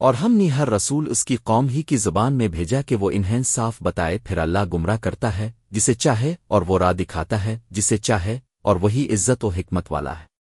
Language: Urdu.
اور ہم نے ہر رسول اس کی قوم ہی کی زبان میں بھیجا کہ وہ انہیں صاف بتائے، پھر اللہ گمراہ کرتا ہے، جسے چاہے اور وہ راہ دکھاتا ہے، جسے چاہے اور وہی عزت و حکمت والا ہے۔